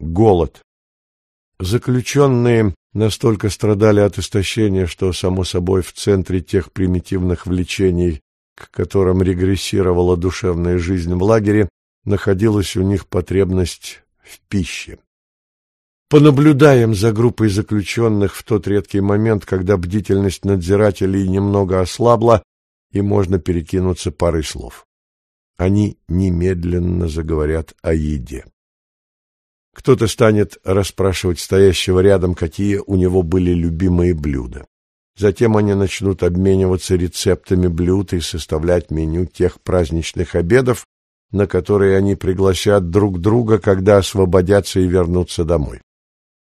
Голод. Заключенные настолько страдали от истощения, что, само собой, в центре тех примитивных влечений, к которым регрессировала душевная жизнь в лагере, находилась у них потребность в пище. Понаблюдаем за группой заключенных в тот редкий момент, когда бдительность надзирателей немного ослабла, и можно перекинуться парой слов. Они немедленно заговорят о еде. Кто-то станет расспрашивать стоящего рядом, какие у него были любимые блюда. Затем они начнут обмениваться рецептами блюд и составлять меню тех праздничных обедов, на которые они пригласят друг друга, когда освободятся и вернутся домой.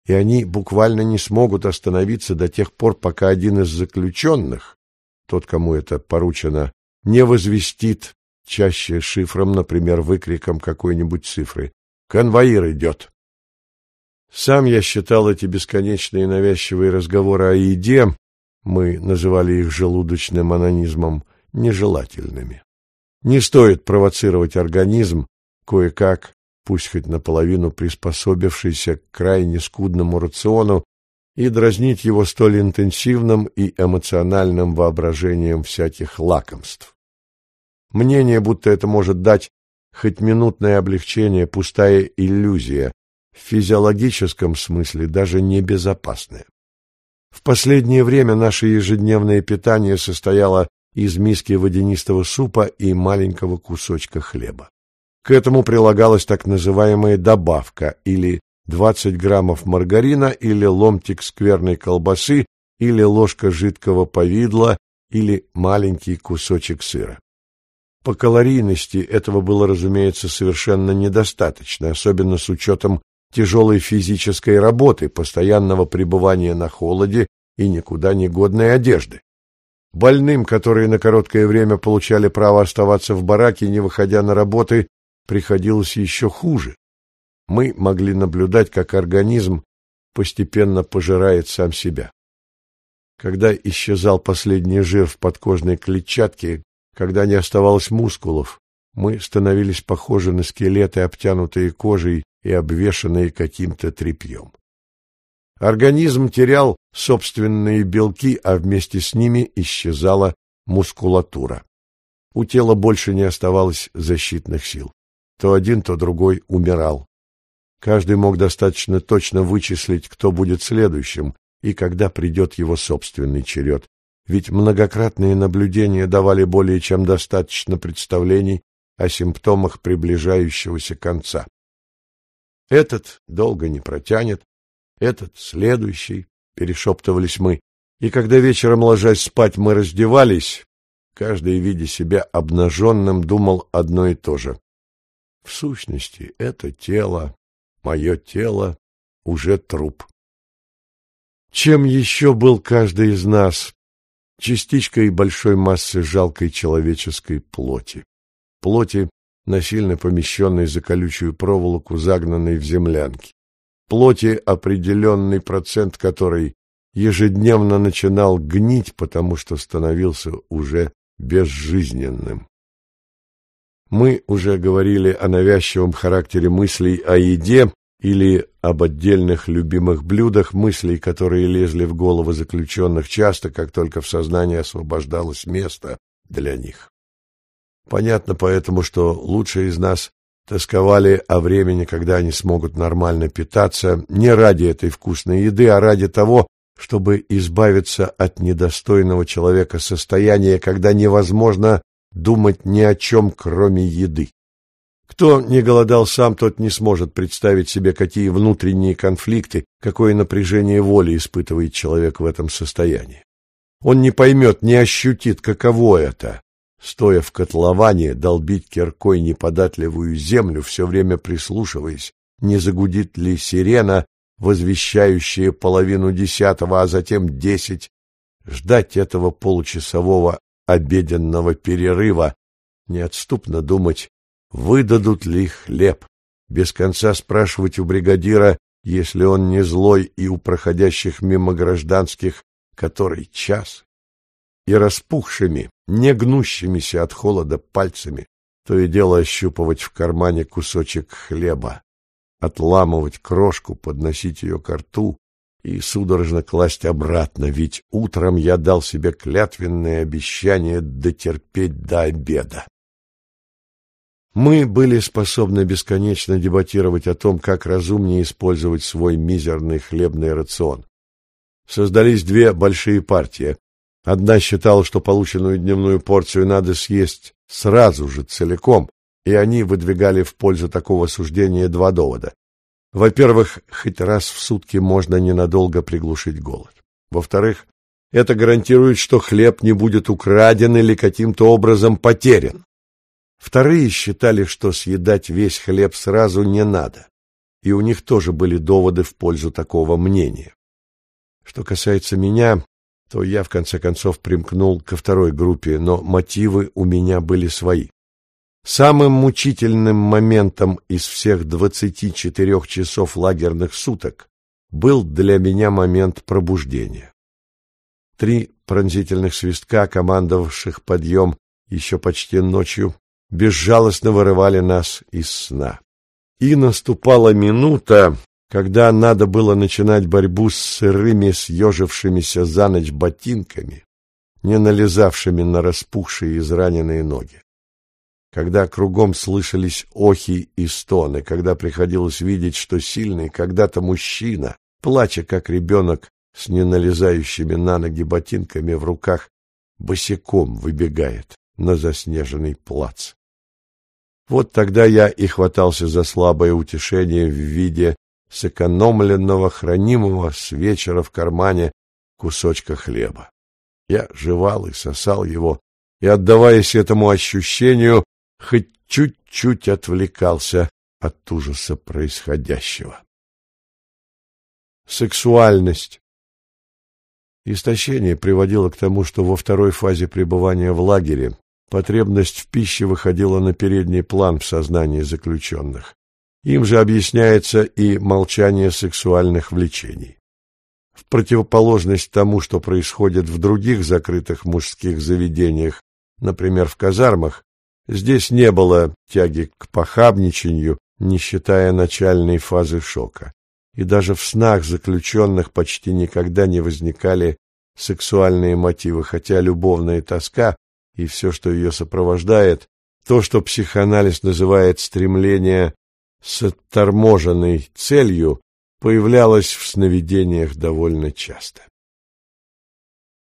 И они буквально не смогут остановиться до тех пор, пока один из заключенных, тот, кому это поручено, не возвестит, чаще шифром, например, выкриком какой-нибудь цифры. «Конвоир идет!» Сам я считал эти бесконечные навязчивые разговоры о еде, мы называли их желудочным анонизмом, нежелательными. Не стоит провоцировать организм, кое-как, пусть хоть наполовину приспособившийся к крайне скудному рациону, и дразнить его столь интенсивным и эмоциональным воображением всяких лакомств. Мнение, будто это может дать хоть минутное облегчение, пустая иллюзия, в физиологическом смысле даже небезопасное. В последнее время наше ежедневное питание состояло из миски водянистого супа и маленького кусочка хлеба. К этому прилагалась так называемая добавка или 20 граммов маргарина или ломтик скверной колбасы или ложка жидкого повидла или маленький кусочек сыра. По калорийности этого было, разумеется, совершенно недостаточно, особенно с учетом тяжелой физической работы, постоянного пребывания на холоде и никуда не годной одежды. Больным, которые на короткое время получали право оставаться в бараке, не выходя на работы, приходилось еще хуже. Мы могли наблюдать, как организм постепенно пожирает сам себя. Когда исчезал последний жир в подкожной клетчатке, когда не оставалось мускулов, мы становились похожи на скелеты, обтянутые кожей и обвешанные каким-то тряпьем. Организм терял собственные белки, а вместе с ними исчезала мускулатура. У тела больше не оставалось защитных сил. То один, то другой умирал. Каждый мог достаточно точно вычислить, кто будет следующим и когда придет его собственный черед, ведь многократные наблюдения давали более чем достаточно представлений о симптомах приближающегося конца. Этот долго не протянет, этот следующий, перешептывались мы, и когда вечером, ложась спать, мы раздевались, каждый, видя себя обнаженным, думал одно и то же. В сущности, это тело, мое тело, уже труп. Чем еще был каждый из нас? Частичкой большой массы жалкой человеческой плоти. Плоти, насильно помещенной за колючую проволоку, загнанной в землянки плоти определенный процент которой ежедневно начинал гнить, потому что становился уже безжизненным. Мы уже говорили о навязчивом характере мыслей о еде или об отдельных любимых блюдах, мыслей, которые лезли в головы заключенных часто, как только в сознании освобождалось место для них. Понятно поэтому, что лучшие из нас тосковали о времени, когда они смогут нормально питаться, не ради этой вкусной еды, а ради того, чтобы избавиться от недостойного человека состояния, когда невозможно думать ни о чем, кроме еды. Кто не голодал сам, тот не сможет представить себе, какие внутренние конфликты, какое напряжение воли испытывает человек в этом состоянии. Он не поймет, не ощутит, каково это стоя в котловане, долбить киркой неподатливую землю, все время прислушиваясь, не загудит ли сирена, возвещающая половину десятого, а затем десять, ждать этого получасового обеденного перерыва, неотступно думать, выдадут ли хлеб, без конца спрашивать у бригадира, если он не злой и у проходящих мимо гражданских, который час, и распухшими, не гнущимися от холода пальцами, то и дело ощупывать в кармане кусочек хлеба. отламывать крошку, подносить ее к рту и судорожно класть обратно, ведь утром я дал себе клятвенное обещание дотерпеть до обеда. Мы были способны бесконечно дебатировать о том, как разумнее использовать свой мизерный хлебный рацион. Создались две большие партии. Одна считала, что полученную дневную порцию надо съесть сразу же целиком, и они выдвигали в пользу такого суждения два довода. Во-первых, хоть раз в сутки можно ненадолго приглушить голод. Во-вторых, это гарантирует, что хлеб не будет украден или каким-то образом потерян. Вторые считали, что съедать весь хлеб сразу не надо, и у них тоже были доводы в пользу такого мнения. Что касается меня, то я в конце концов примкнул ко второй группе, но мотивы у меня были свои. Самым мучительным моментом из всех двадцати четырех часов лагерных суток был для меня момент пробуждения. Три пронзительных свистка, командовавших подъем еще почти ночью, безжалостно вырывали нас из сна. И наступала минута, когда надо было начинать борьбу с сырыми, съежившимися за ночь ботинками, не налезавшими на распухшие израненные ноги. Когда кругом слышались охи и стоны, когда приходилось видеть, что сильный когда-то мужчина, плача как ребенок с неналезающими на ноги ботинками в руках, босиком выбегает на заснеженный плац. Вот тогда я и хватался за слабое утешение в виде сэкономленного, хранимого с вечера в кармане кусочка хлеба. Я жевал и сосал его, и, отдаваясь этому ощущению, хоть чуть-чуть отвлекался от ужаса происходящего. Сексуальность. Истощение приводило к тому, что во второй фазе пребывания в лагере потребность в пище выходила на передний план в сознании заключенных. Им же объясняется и молчание сексуальных влечений. В противоположность тому, что происходит в других закрытых мужских заведениях, например, в казармах, здесь не было тяги к похабничанию, не считая начальной фазы шока. И даже в снах заключенных почти никогда не возникали сексуальные мотивы, хотя любовная тоска и все, что ее сопровождает, то, что психоанализ называет стремление с отторможенной целью появлялась в сновидениях довольно часто.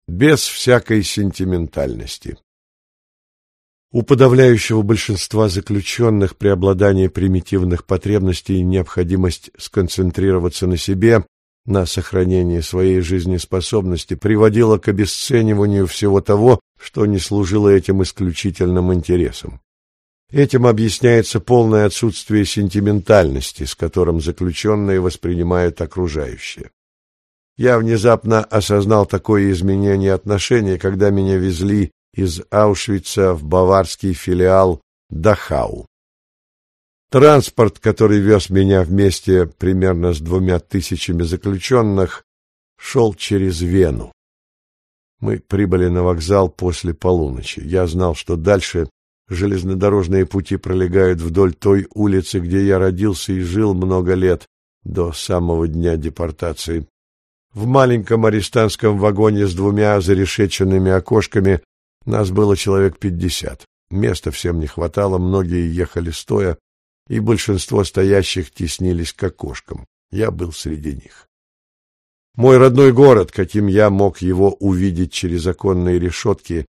Без всякой сентиментальности. У подавляющего большинства заключенных преобладание примитивных потребностей и необходимость сконцентрироваться на себе, на сохранении своей жизнеспособности приводило к обесцениванию всего того, что не служило этим исключительным интересом. Этим объясняется полное отсутствие сентиментальности, с которым заключенные воспринимают окружающее. Я внезапно осознал такое изменение отношений, когда меня везли из Аушвица в баварский филиал Дахау. Транспорт, который вез меня вместе примерно с двумя тысячами заключенных, шел через Вену. Мы прибыли на вокзал после полуночи. Я знал, что дальше Железнодорожные пути пролегают вдоль той улицы, где я родился и жил много лет, до самого дня депортации. В маленьком арестантском вагоне с двумя зарешеченными окошками нас было человек пятьдесят. Места всем не хватало, многие ехали стоя, и большинство стоящих теснились к окошкам. Я был среди них. Мой родной город, каким я мог его увидеть через оконные решетки,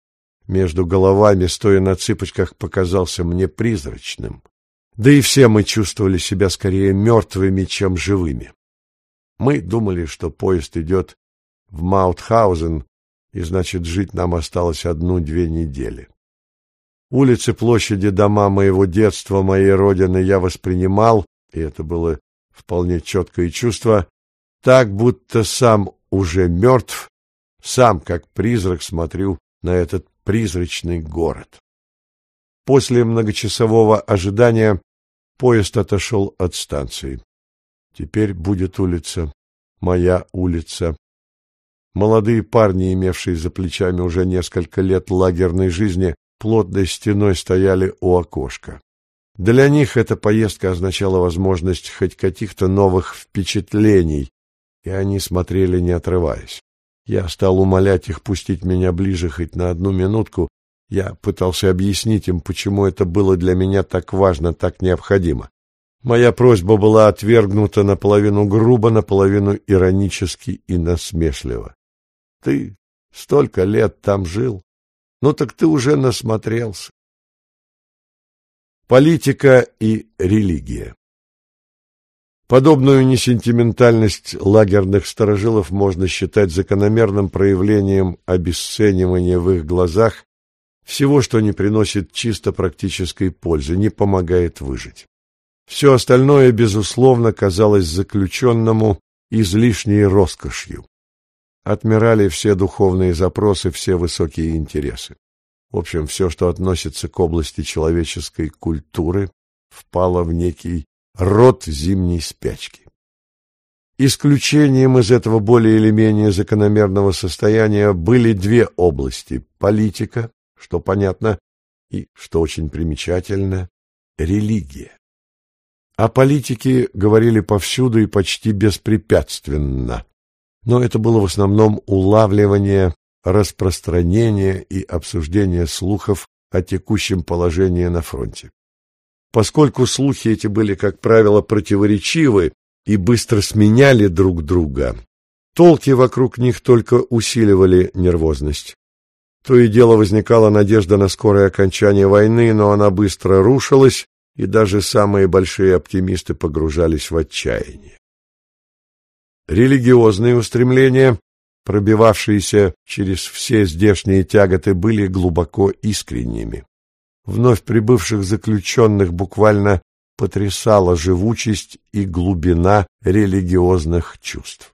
между головами, стоя на цыпочках, показался мне призрачным. Да и все мы чувствовали себя скорее мертвыми, чем живыми. Мы думали, что поезд идет в Маутхаузен, и значит, жить нам осталось одну-две недели. Улицы, площади, дома моего детства, моей родины я воспринимал, и это было вполне четкое чувство, так, будто сам уже мертв, сам, как призрак, смотрю на этот призрачный город. После многочасового ожидания поезд отошел от станции. Теперь будет улица, моя улица. Молодые парни, имевшие за плечами уже несколько лет лагерной жизни, плотной стеной стояли у окошка. Для них эта поездка означала возможность хоть каких-то новых впечатлений, и они смотрели не отрываясь. Я стал умолять их пустить меня ближе хоть на одну минутку. Я пытался объяснить им, почему это было для меня так важно, так необходимо. Моя просьба была отвергнута наполовину грубо, наполовину иронически и насмешливо. Ты столько лет там жил, ну так ты уже насмотрелся. Политика и религия Подобную несентиментальность лагерных сторожилов можно считать закономерным проявлением обесценивания в их глазах всего, что не приносит чисто практической пользы, не помогает выжить. Все остальное, безусловно, казалось заключенному излишней роскошью. Отмирали все духовные запросы, все высокие интересы. В общем, все, что относится к области человеческой культуры, впало в некий род зимней спячки. Исключением из этого более или менее закономерного состояния были две области – политика, что понятно, и, что очень примечательно, религия. О политике говорили повсюду и почти беспрепятственно, но это было в основном улавливание, распространение и обсуждение слухов о текущем положении на фронте. Поскольку слухи эти были, как правило, противоречивы и быстро сменяли друг друга, толки вокруг них только усиливали нервозность. То и дело возникала надежда на скорое окончание войны, но она быстро рушилась, и даже самые большие оптимисты погружались в отчаяние. Религиозные устремления, пробивавшиеся через все здешние тяготы, были глубоко искренними. Вновь прибывших заключенных буквально потрясала живучесть и глубина религиозных чувств.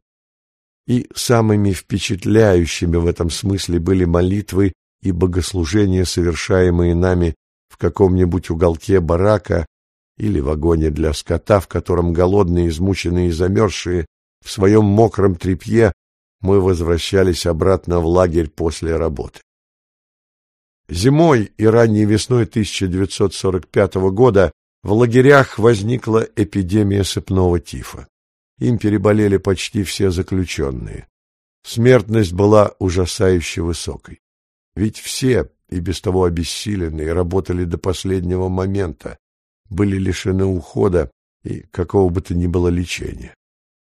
И самыми впечатляющими в этом смысле были молитвы и богослужения, совершаемые нами в каком-нибудь уголке барака или вагоне для скота, в котором голодные, измученные и замерзшие в своем мокром тряпье мы возвращались обратно в лагерь после работы. Зимой и ранней весной 1945 года в лагерях возникла эпидемия сыпного тифа. Им переболели почти все заключенные. Смертность была ужасающе высокой. Ведь все, и без того обессиленные, работали до последнего момента, были лишены ухода и какого бы то ни было лечения.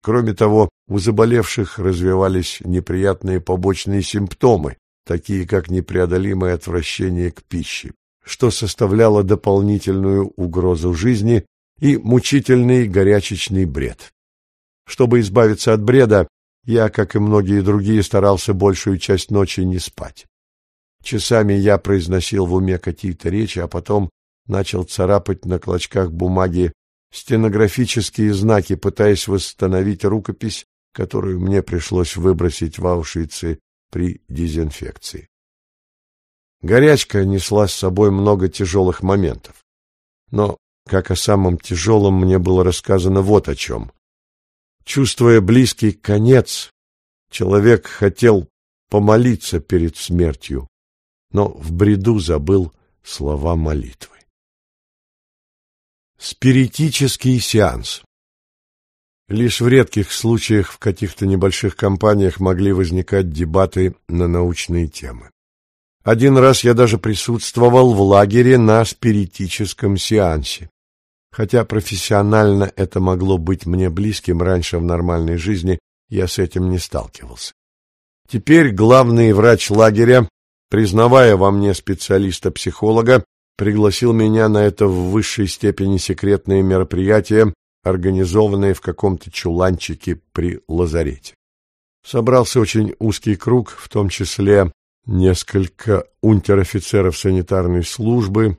Кроме того, у заболевших развивались неприятные побочные симптомы, такие как непреодолимое отвращение к пище, что составляло дополнительную угрозу жизни и мучительный горячечный бред. Чтобы избавиться от бреда, я, как и многие другие, старался большую часть ночи не спать. Часами я произносил в уме какие-то речи, а потом начал царапать на клочках бумаги стенографические знаки, пытаясь восстановить рукопись, которую мне пришлось выбросить в Аушвице при дезинфекции. Горячка несла с собой много тяжелых моментов. Но, как о самом тяжелом, мне было рассказано вот о чем. Чувствуя близкий конец, человек хотел помолиться перед смертью, но в бреду забыл слова молитвы. Спиритический сеанс Лишь в редких случаях в каких-то небольших компаниях могли возникать дебаты на научные темы. Один раз я даже присутствовал в лагере на спиритическом сеансе. Хотя профессионально это могло быть мне близким раньше в нормальной жизни, я с этим не сталкивался. Теперь главный врач лагеря, признавая во мне специалиста-психолога, пригласил меня на это в высшей степени секретное мероприятие организованные в каком-то чуланчике при лазарете. Собрался очень узкий круг, в том числе несколько унтер-офицеров санитарной службы,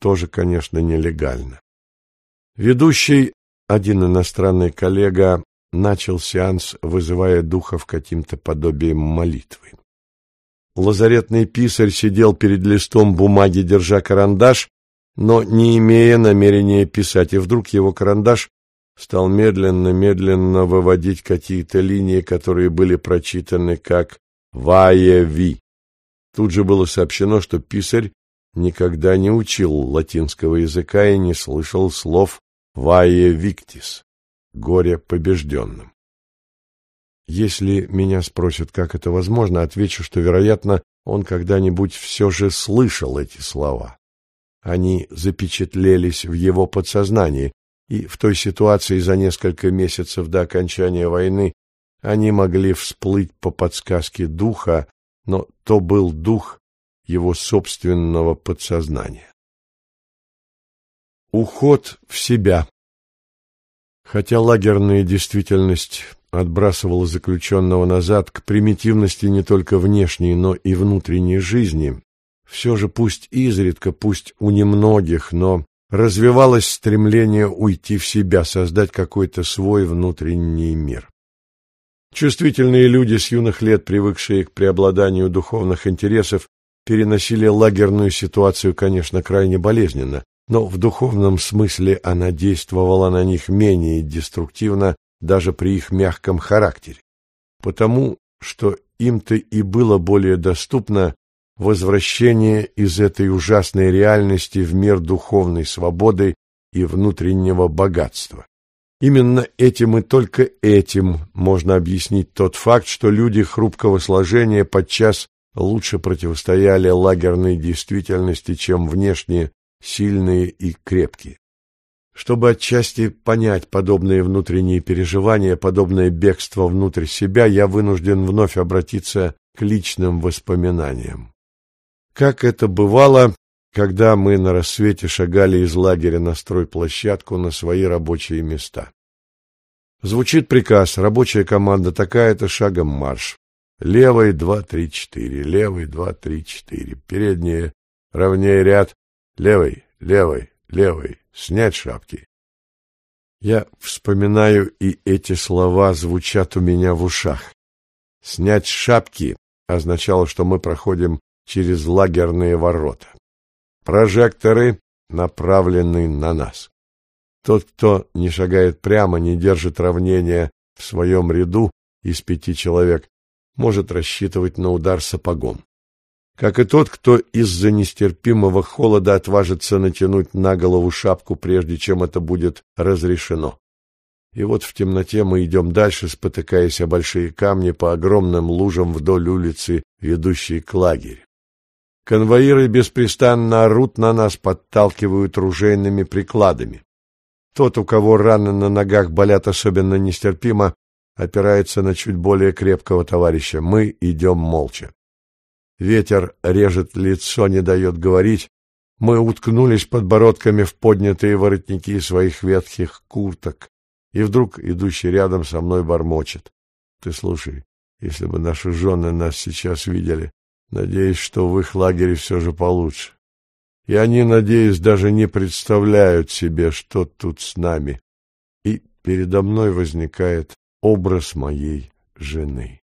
тоже, конечно, нелегально. Ведущий, один иностранный коллега, начал сеанс, вызывая духов каким-то подобием молитвы. Лазаретный писарь сидел перед листом бумаги, держа карандаш, но не имея намерения писать, и вдруг его карандаш стал медленно-медленно выводить какие-то линии, которые были прочитаны как «Вае-Ви». Тут же было сообщено, что писарь никогда не учил латинского языка и не слышал слов «вае виктис» — «горе побежденным». Если меня спросят, как это возможно, отвечу, что, вероятно, он когда-нибудь все же слышал эти слова. Они запечатлелись в его подсознании, и в той ситуации за несколько месяцев до окончания войны они могли всплыть по подсказке духа, но то был дух его собственного подсознания. Уход в себя Хотя лагерная действительность отбрасывала заключенного назад к примитивности не только внешней, но и внутренней жизни, все же пусть изредка, пусть у немногих, но развивалось стремление уйти в себя, создать какой-то свой внутренний мир. Чувствительные люди с юных лет, привыкшие к преобладанию духовных интересов, переносили лагерную ситуацию, конечно, крайне болезненно, но в духовном смысле она действовала на них менее деструктивно даже при их мягком характере, потому что им-то и было более доступно возвращение из этой ужасной реальности в мир духовной свободы и внутреннего богатства. Именно этим и только этим можно объяснить тот факт, что люди хрупкого сложения подчас лучше противостояли лагерной действительности, чем внешне сильные и крепкие. Чтобы отчасти понять подобные внутренние переживания, подобное бегство внутрь себя, я вынужден вновь обратиться к личным воспоминаниям. Как это бывало, когда мы на рассвете шагали из лагеря на стройплощадку на свои рабочие места. Звучит приказ, рабочая команда такая-то, шагом марш. Левый, два, три, четыре, левый, два, три, четыре, передние, ровнее ряд, левый, левый, левый, снять шапки. Я вспоминаю, и эти слова звучат у меня в ушах. Снять шапки означало, что мы проходим через лагерные ворота. Прожекторы направлены на нас. Тот, кто не шагает прямо, не держит равнения в своем ряду из пяти человек, может рассчитывать на удар сапогом как и тот, кто из-за нестерпимого холода отважится натянуть на голову шапку, прежде чем это будет разрешено. И вот в темноте мы идем дальше, спотыкаясь о большие камни по огромным лужам вдоль улицы, ведущей к лагерю. Конвоиры беспрестанно орут на нас, подталкивают ружейными прикладами. Тот, у кого раны на ногах болят особенно нестерпимо, опирается на чуть более крепкого товарища. Мы идем молча. Ветер режет лицо, не дает говорить. Мы уткнулись подбородками в поднятые воротники своих ветхих курток. И вдруг идущий рядом со мной бормочет. Ты слушай, если бы наши жены нас сейчас видели, надеюсь, что в их лагере все же получше. И они, надеюсь, даже не представляют себе, что тут с нами. И передо мной возникает образ моей жены.